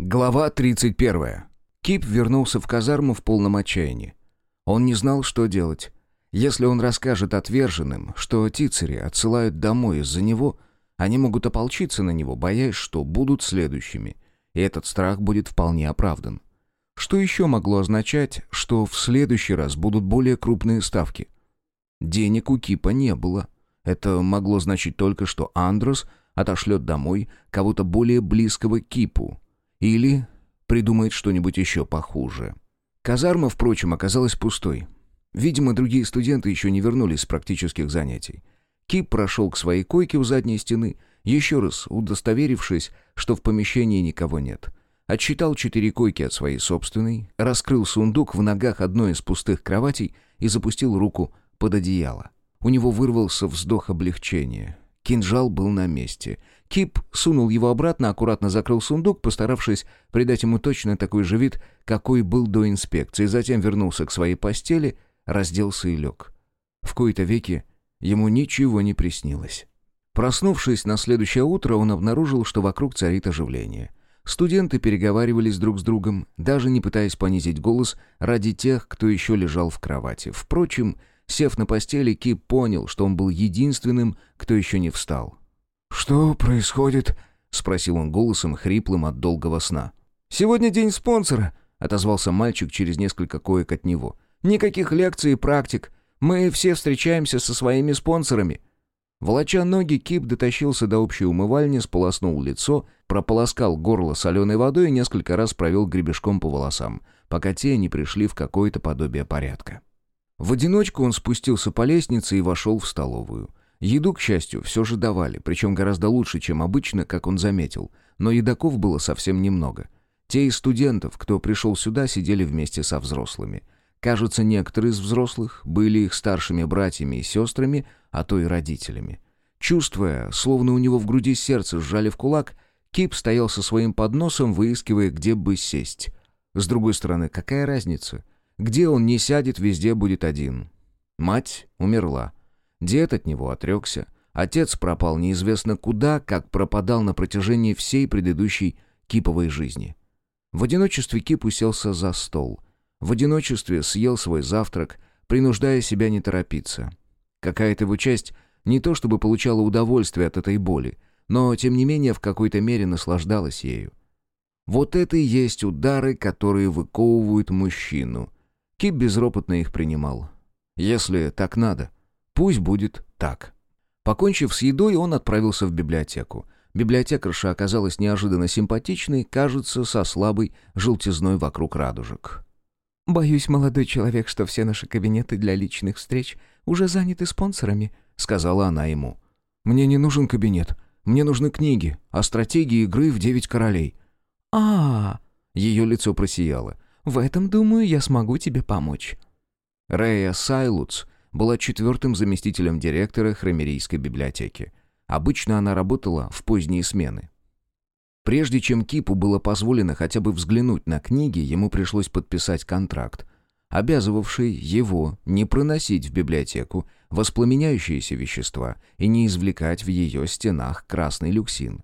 Глава 31. Кип вернулся в казарму в полном отчаянии. Он не знал, что делать. Если он расскажет отверженным, что Тицери отсылают домой из-за него, они могут ополчиться на него, боясь, что будут следующими, и этот страх будет вполне оправдан. Что еще могло означать, что в следующий раз будут более крупные ставки? Денег у Кипа не было. Это могло значить только, что Андрос отошлет домой кого-то более близкого Кипу, или придумает что-нибудь еще похуже. Казарма, впрочем, оказалась пустой. Видимо, другие студенты еще не вернулись с практических занятий. Кип прошел к своей койке у задней стены, еще раз удостоверившись, что в помещении никого нет. Отсчитал четыре койки от своей собственной, раскрыл сундук в ногах одной из пустых кроватей и запустил руку под одеяло. У него вырвался вздох облегчения. Кинжал был на месте. Кип сунул его обратно, аккуратно закрыл сундук, постаравшись придать ему точно такой же вид, какой был до инспекции, затем вернулся к своей постели, разделся и лег. В кои-то веки ему ничего не приснилось. Проснувшись на следующее утро, он обнаружил, что вокруг царит оживление. Студенты переговаривались друг с другом, даже не пытаясь понизить голос ради тех, кто еще лежал в кровати. Впрочем, Сев на постели, Кип понял, что он был единственным, кто еще не встал. «Что происходит?» — спросил он голосом, хриплым от долгого сна. «Сегодня день спонсора», — отозвался мальчик через несколько коек от него. «Никаких лекций и практик. Мы все встречаемся со своими спонсорами». Волоча ноги, Кип дотащился до общей умывальни, сполоснул лицо, прополоскал горло соленой водой и несколько раз провел гребешком по волосам, пока те не пришли в какое-то подобие порядка. В одиночку он спустился по лестнице и вошел в столовую. Еду, к счастью, все же давали, причем гораздо лучше, чем обычно, как он заметил, но едоков было совсем немного. Те из студентов, кто пришел сюда, сидели вместе со взрослыми. Кажется, некоторые из взрослых были их старшими братьями и сестрами, а то и родителями. Чувствуя, словно у него в груди сердце сжали в кулак, Кип стоял со своим подносом, выискивая, где бы сесть. С другой стороны, какая разница? Где он не сядет, везде будет один. Мать умерла. Дед от него отрекся. Отец пропал неизвестно куда, как пропадал на протяжении всей предыдущей киповой жизни. В одиночестве Кип уселся за стол. В одиночестве съел свой завтрак, принуждая себя не торопиться. Какая-то его часть не то чтобы получала удовольствие от этой боли, но, тем не менее, в какой-то мере наслаждалась ею. Вот это и есть удары, которые выковывают мужчину. Кип безропотно их принимал. Если так надо, пусть будет так. Покончив с едой, он отправился в библиотеку. Библиотекарша оказалась неожиданно симпатичной, кажется, со слабой желтизной вокруг радужек. «Боюсь, молодой человек, что все наши кабинеты для личных встреч уже заняты спонсорами», — сказала она ему. «Мне не нужен кабинет. Мне нужны книги о стратегии игры в «Девять королей». «А-а-а!» Ее лицо просияло. В этом, думаю, я смогу тебе помочь». Рея Сайлуц была четвертым заместителем директора Хромерийской библиотеки. Обычно она работала в поздние смены. Прежде чем Кипу было позволено хотя бы взглянуть на книги, ему пришлось подписать контракт, обязывавший его не проносить в библиотеку воспламеняющиеся вещества и не извлекать в ее стенах красный люксин –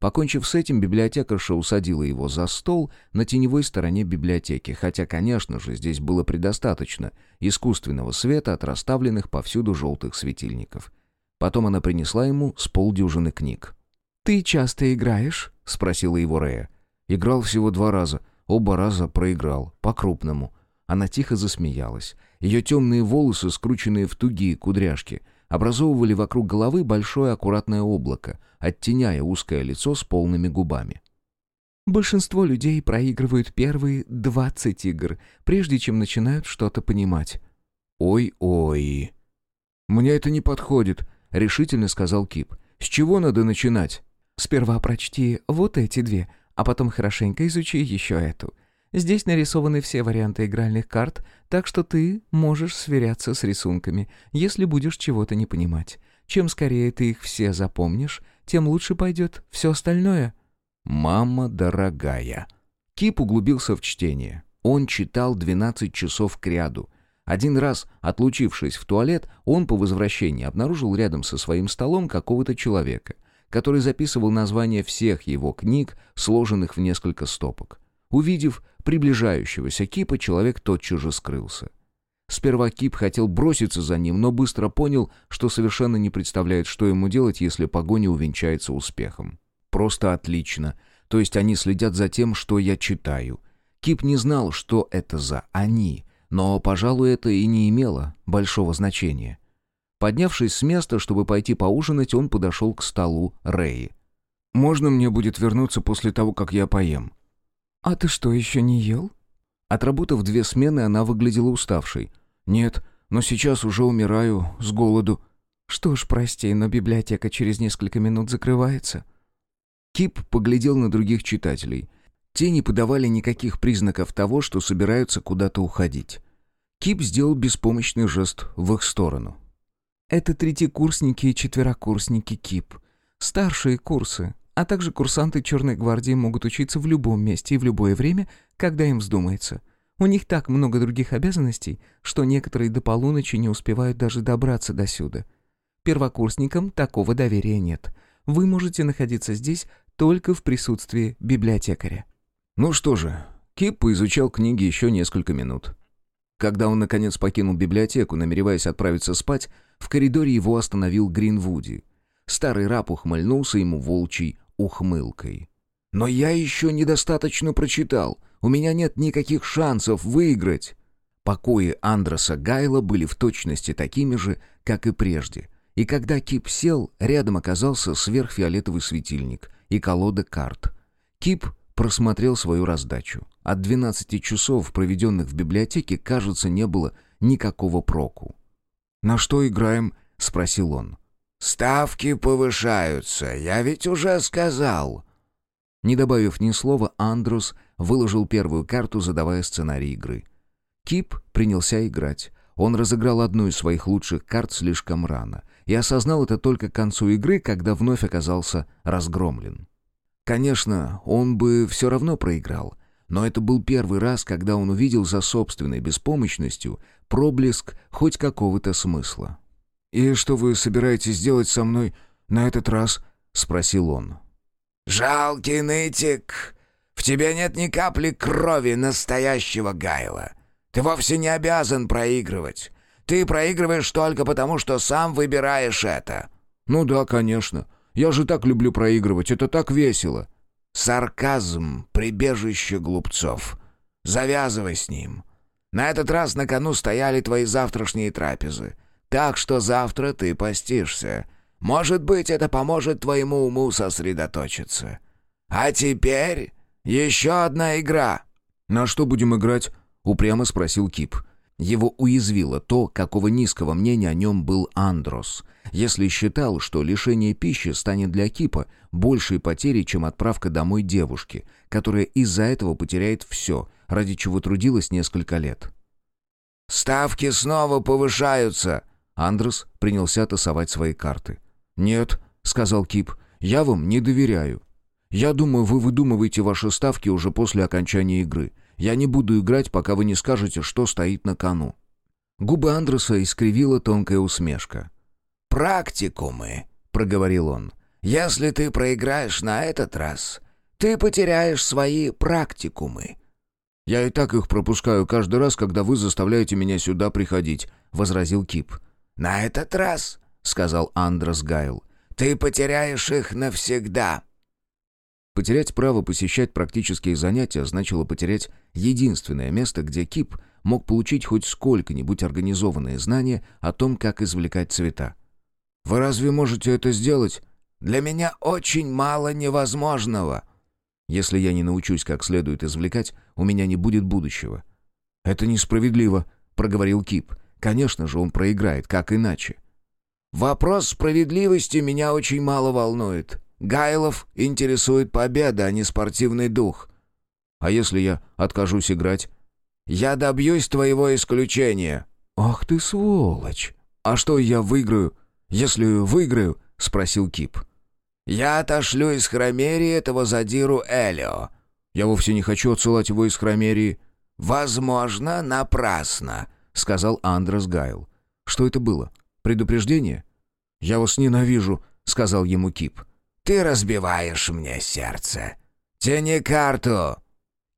Покончив с этим, библиотекарша усадила его за стол на теневой стороне библиотеки, хотя, конечно же, здесь было предостаточно искусственного света от расставленных повсюду желтых светильников. Потом она принесла ему с полдюжины книг. «Ты часто играешь?» — спросила его Рея. Играл всего два раза. Оба раза проиграл. По-крупному. Она тихо засмеялась. Ее темные волосы, скрученные в тугие кудряшки, образовывали вокруг головы большое аккуратное облако, оттеняя узкое лицо с полными губами. Большинство людей проигрывают первые 20 игр, прежде чем начинают что-то понимать. «Ой-ой». «Мне это не подходит», — решительно сказал Кип. «С чего надо начинать?» «Сперва прочти вот эти две, а потом хорошенько изучи еще эту. Здесь нарисованы все варианты игральных карт, так что ты можешь сверяться с рисунками, если будешь чего-то не понимать. Чем скорее ты их все запомнишь, тем лучше пойдет все остальное». «Мама дорогая». Кип углубился в чтение. Он читал 12 часов кряду. Один раз, отлучившись в туалет, он по возвращении обнаружил рядом со своим столом какого-то человека. который записывал названия всех его книг, сложенных в несколько стопок. Увидев приближающегося Кипа, человек тотчас же скрылся. Сперва Кип хотел броситься за ним, но быстро понял, что совершенно не представляет, что ему делать, если погоня увенчается успехом. Просто отлично. То есть они следят за тем, что я читаю. Кип не знал, что это за «они», но, пожалуй, это и не имело большого значения. Поднявшись с места, чтобы пойти поужинать, он подошел к столу Рэи. «Можно мне будет вернуться после того, как я поем?» «А ты что, еще не ел?» Отработав две смены, она выглядела уставшей. «Нет, но сейчас уже умираю с голоду». «Что ж, прости, но библиотека через несколько минут закрывается». Кип поглядел на других читателей. Те не подавали никаких признаков того, что собираются куда-то уходить. Кип сделал беспомощный жест в их сторону. «Это третьекурсники и четверокурсники Кип. Старшие курсы, а также курсанты Черной гвардии могут учиться в любом месте и в любое время, когда им вздумается. У них так много других обязанностей, что некоторые до полуночи не успевают даже добраться до сюда. Первокурсникам такого доверия нет. Вы можете находиться здесь только в присутствии библиотекаря. Ну что же, Кип поизучал книги еще несколько минут. Когда он, наконец, покинул библиотеку, намереваясь отправиться спать, в коридоре его остановил Гринвуди. Старый раб ухмыльнулся ему волчьей ухмылкой. «Но я еще недостаточно прочитал. У меня нет никаких шансов выиграть». Покои Андроса Гайла были в точности такими же, как и прежде. И когда Кип сел, рядом оказался сверхфиолетовый светильник и колода карт. Кип просмотрел свою раздачу. От 12 часов, проведенных в библиотеке, кажется, не было никакого проку. «На что играем?» — спросил он. «Ставки повышаются, я ведь уже сказал». Не добавив ни слова, Андрус выложил первую карту, задавая сценарий игры. Кип принялся играть. Он разыграл одну из своих лучших карт слишком рано и осознал это только к концу игры, когда вновь оказался разгромлен. Конечно, он бы все равно проиграл, но это был первый раз, когда он увидел за собственной беспомощностью проблеск хоть какого-то смысла. «И что вы собираетесь делать со мной на этот раз?» — спросил он. «Жалкий нытик! В тебе нет ни капли крови настоящего Гайла. Ты вовсе не обязан проигрывать. Ты проигрываешь только потому, что сам выбираешь это». «Ну да, конечно. Я же так люблю проигрывать, это так весело». «Сарказм — прибежище глупцов. Завязывай с ним. На этот раз на кону стояли твои завтрашние трапезы. Так что завтра ты постишься. Может быть, это поможет твоему уму сосредоточиться. А теперь еще одна игра». «На что будем играть?» — упрямо спросил Кип. Его уязвило то, какого низкого мнения о нем был Андрос. Если считал, что лишение пищи станет для Кипа большей потерей, чем отправка домой девушки, которая из-за этого потеряет все, ради чего трудилась несколько лет. «Ставки снова повышаются!» Андрос принялся тасовать свои карты. «Нет», — сказал Кип, — «я вам не доверяю. Я думаю, вы выдумываете ваши ставки уже после окончания игры. Я не буду играть, пока вы не скажете, что стоит на кону». Губы Андреса искривила тонкая усмешка. «Практикумы», — проговорил он. «Если ты проиграешь на этот раз, ты потеряешь свои практикумы». «Я и так их пропускаю каждый раз, когда вы заставляете меня сюда приходить», — возразил Кип. «На этот раз — сказал Андрос Гайл. «Ты потеряешь их навсегда». Потерять право посещать практические занятия значило потерять единственное место, где Кип мог получить хоть сколько-нибудь организованные знания о том, как извлекать цвета. «Вы разве можете это сделать? Для меня очень мало невозможного». «Если я не научусь как следует извлекать, у меня не будет будущего». «Это несправедливо», — проговорил Кип. «Конечно же, он проиграет, как иначе». Вопрос справедливости меня очень мало волнует. Гайлов интересует победа, а не спортивный дух. А если я откажусь играть? Я добьюсь твоего исключения. Ах ты сволочь. А что я выиграю, если выиграю? Спросил Кип. Я отошлю из Хромерии этого задиру Элио. Я вовсе не хочу отсылать его из Хромерии. Возможно, напрасно, сказал Андрес Гайл. Что это было? Предупреждение? «Я вас ненавижу», — сказал ему Кип. Ты разбиваешь мне сердце. Тяни карту!»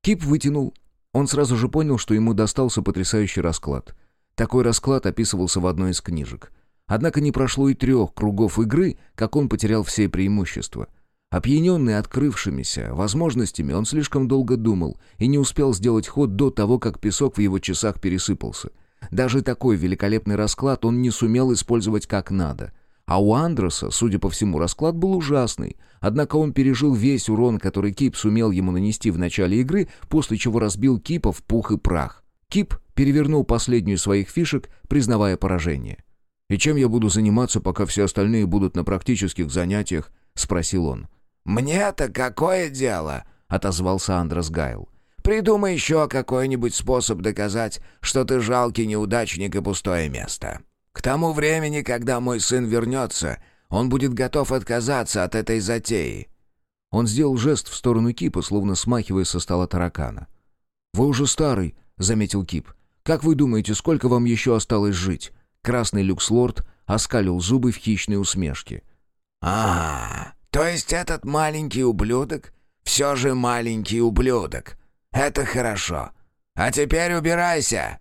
Кип вытянул. Он сразу же понял, что ему достался потрясающий расклад. Такой расклад описывался в одной из книжек. Однако не прошло и трех кругов игры, как он потерял все преимущества. Опьяненный открывшимися возможностями, он слишком долго думал и не успел сделать ход до того, как песок в его часах пересыпался. Даже такой великолепный расклад он не сумел использовать как надо. А у Андреса, судя по всему, расклад был ужасный. Однако он пережил весь урон, который Кип сумел ему нанести в начале игры, после чего разбил Кипа в пух и прах. Кип перевернул последнюю своих фишек, признавая поражение. «И чем я буду заниматься, пока все остальные будут на практических занятиях?» — спросил он. «Мне-то какое дело?» — отозвался Андрес Гайл. «Придумай еще какой-нибудь способ доказать, что ты жалкий неудачник и пустое место. К тому времени, когда мой сын вернется, он будет готов отказаться от этой затеи». Он сделал жест в сторону Кипа, словно смахивая со стола таракана. «Вы уже старый», — заметил Кип. «Как вы думаете, сколько вам еще осталось жить?» Красный люкслорд оскалил зубы в хищной усмешке. «А, то есть этот маленький ублюдок все же маленький ублюдок. Это хорошо. А теперь убирайся!»